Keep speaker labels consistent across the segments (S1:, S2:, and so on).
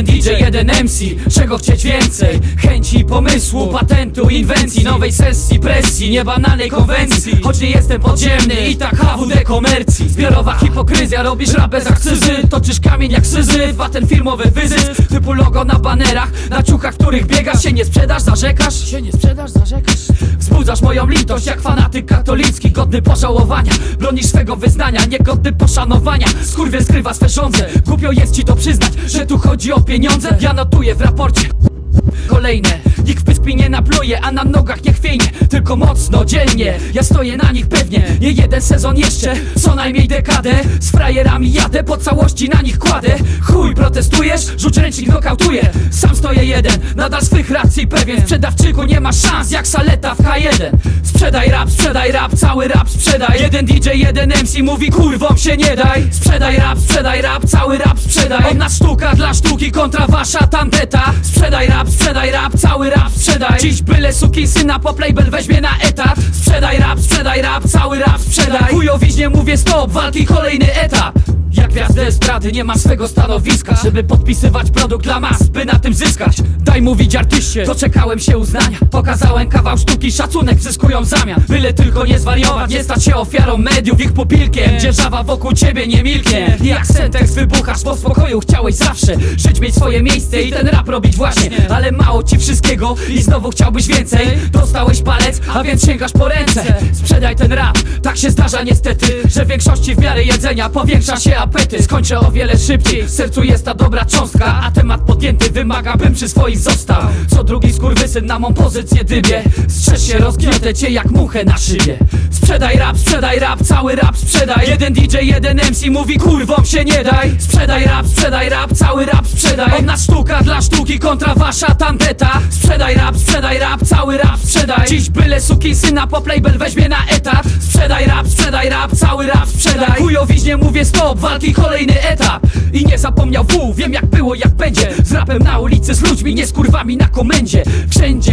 S1: DJ, jeden MC Czego chcieć więcej? Chęci, pomysłu, patentu, inwencji Nowej sesji, presji, niebanalnej konwencji Choć nie jestem podziemny i tak HWD komercji Zbiorowa hipokryzja, robisz rap bez akcyzy Toczysz kamień jak syzyf, a ten firmowy wyzysk Typu logo na banerach, na ciuchach, których biegasz Się nie sprzedasz, zarzekasz? Się nie sprzedasz, zarzekasz? Wzbudzasz moją litość jak fanatyk katolicki Godny pożałowania, bronisz swego wyznania Niegodny poszanowania, skurwiel skrywa swe żądze Głupio jest ci to przyznać, że tu chodzi o pieniądze. Ja notuję w raporcie Kolejne, nikt w pysk mi nie napluje, a na nogach nie chwiejnie. Tylko mocno, dzielnie, ja stoję na nich pewnie. Nie jeden sezon jeszcze, co najmniej dekadę. Z frajerami jadę, po całości na nich kładę. Chuj, protestujesz? Rzuć ręcznik, nokautuję. Sam stoję jeden, nadal swych racji pewien. Sprzedawczyku nie ma szans, jak saleta w H1 Sprzedaj rap, sprzedaj rap, cały rap sprzedaj. Jeden DJ, jeden MC mówi kurwom się nie daj. Sprzedaj rap, sprzedaj rap, cały rap sprzedaj. Ona sztuka dla sztuki kontra wasza tandeta. Sprzedaj rap, sprzedaj rap, cały rap sprzedaj. Dziś byle suki syna po label weźmie na etat. Sprzedaj rap, sprzedaj rap, cały rap sprzedaj. Chujowiźnie mówię stop, walki kolejny etap gwiazdę estrady nie mam swego stanowiska. Żeby podpisywać produkt dla mas, by na tym zyskać. Daj mówić artyście, doczekałem się uznania. Pokazałem kawał sztuki, szacunek zyskują w zamian. Byle tylko nie zwariować, nie stać się ofiarą mediów Ich pupilkiem, dzierżawa wokół ciebie nie milknie. Jak senteks wybuchasz, po spokoju chciałeś zawsze Żyć, mieć swoje miejsce i ten rap robić właśnie. Ale mało ci wszystkiego i znowu chciałbyś więcej. Dostałeś palec, a więc sięgasz po ręce. Sprzedaj ten rap, tak się zdarza niestety Że w większości w miarę jedzenia powiększa się apety Skończę o wiele szybciej, w sercu jest ta dobra cząstka A temat podjęty wymaga, bym przy swoich został Co drugi skurwysyn na mą pozycję dybie Strzeż się, rozgniotę cię jak muchę na szybie. Sprzedaj rap, sprzedaj rap, cały rap sprzedaj. Jeden DJ, jeden MC mówi kurwom się nie daj. Sprzedaj rap, sprzedaj rap, cały rap sprzedaj. Ona sztuka dla sztuki kontra wasza tandeta. Sprzedaj rap, sprzedaj rap, cały rap sprzedaj. Dziś byle suki syna po label weźmie na etat. Sprzedaj rap, sprzedaj rap, cały rap sprzedaj. Chujowiźnie mówię stop, walki kolejny etap. I nie zapomniał W, wiem jak było, jak będzie. Z rapem na ulicy, z ludźmi, nie z kurwami na komendzie. Wszędzie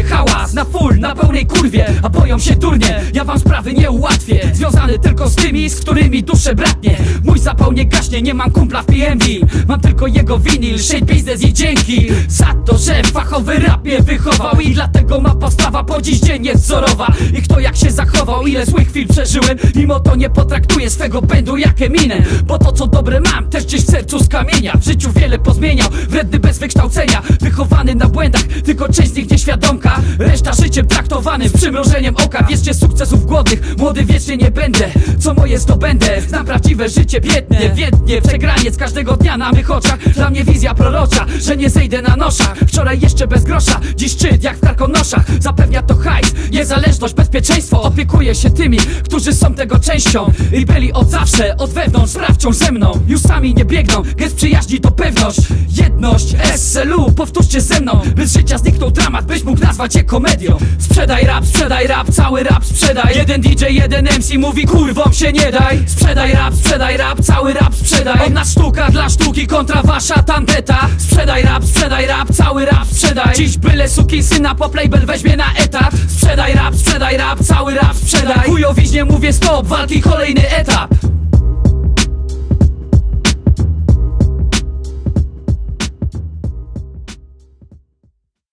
S1: boją się durnie, ja wam sprawy nie ułatwię. Związany tylko z tymi, z którymi duszę bratnie. Mój zapał nie gaśnie, nie mam kumpla w PMV Mam tylko jego winyl, shade biznes i dzięki Za to, że fachowy rap mnie wychował. I dlatego ma postawa po dziś dzień jest wzorowa. I kto jak się zachował, ile złych chwil przeżyłem Mimo to nie potraktuję swego pędu jak eminę. Bo to co dobre mam, też gdzieś w sercu z kamienia. W życiu wiele pozmieniał, wredny bez wykształcenia. Wychowany na błędach, tylko część z nich nieświadomka. Reszta życiem traktowany z przymrożeniem oka Wierzcie sukcesów głodnych, młody wiecznie nie będę. Co moje zdobędę, znam prawdziwe życie biedne. Wiednie, przegraniec każdego dnia na mych oczach. Dla mnie wizja prorocza, że nie zejdę na noszach Wczoraj jeszcze bez grosza, dziś szczyt jak w karkonoszach Zapewnia to hajs, niezależność, bezpieczeństwo. Opiekuję się tymi, którzy są tego częścią. I byli od zawsze, od wewnątrz, sprawdźą ze mną. Już sami nie biegną, gest przyjaźni to pewność. Jedność, SLU, powtórzcie ze mną By z życia zniknął dramat, byś mógł komedią. Sprzedaj rap, sprzedaj rap, cały rap sprzedaj. Jeden DJ, jeden MC mówi kurwom się nie daj. Sprzedaj rap, sprzedaj rap, cały rap sprzedaj. Ona sztuka dla sztuki kontra wasza tandeta. Sprzedaj rap, sprzedaj rap, cały rap sprzedaj. Dziś byle suki syna po label weźmie na etat. Sprzedaj rap, sprzedaj rap, cały rap sprzedaj. Chujowiźnie mówię stop, walki kolejny etap